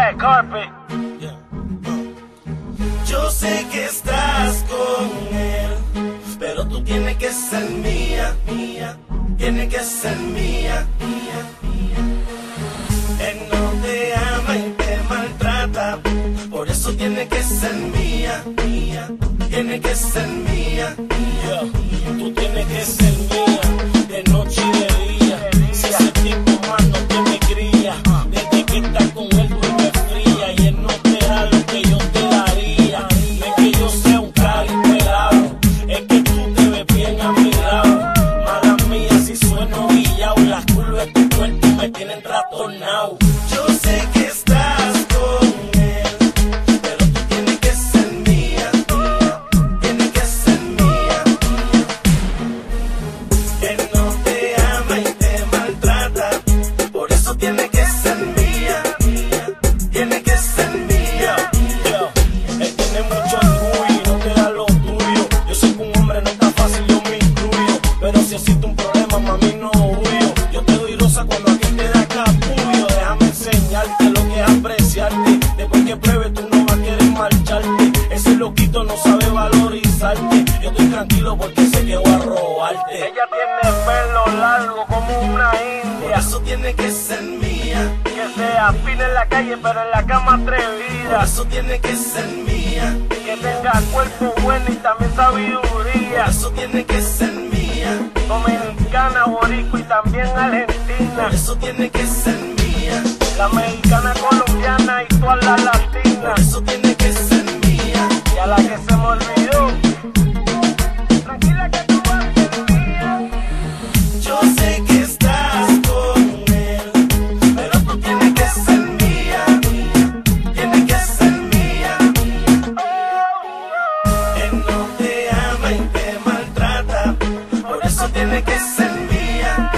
Sharpie. Yo sé que estás con él, pero tú tienes que ser mía, mía, tienes que ser mía, mía, mía. Él no te ama y te maltrata, por eso tiene que ser mía, mía, tiene que ser mía, mía. Tú tienes que ser mía, bien a mi lado. Mala mía si sueno guillao, las curvas de tu cuerpo me tienen trastornado. Que pruebe, tú no vas a querer marcharte. Ese loquito no sabe valorizarte. Yo estoy tranquilo porque sé que voy a robarte. Ella tiene pelo largo como una Por india. eso tiene que ser mía. Que se afina en la calle, pero en la cama Por atrevida. eso tiene que ser mía. Que tenga cuerpo bueno y también Por sabiduría. eso tiene que ser mía. Dominicana, boricua y también argentina. Por eso tiene que ser mía. La mexicana, colombiana y todas las latinas. Vas a ser mía. Yo sé que estás con él, pero tú tienes que ser mía, mía, tienes que ser mía, mía. Él no te ama y te maltrata, por eso tiene que ser mía,